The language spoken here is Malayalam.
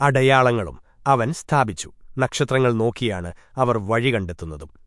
അടയാളങ്ങളും അവൻ സ്ഥാപിച്ചു. നക്ഷത്രങ്ങൾ നോക്കിയാണ് അവർ വഴി കണ്ടെത്തുന്നതും.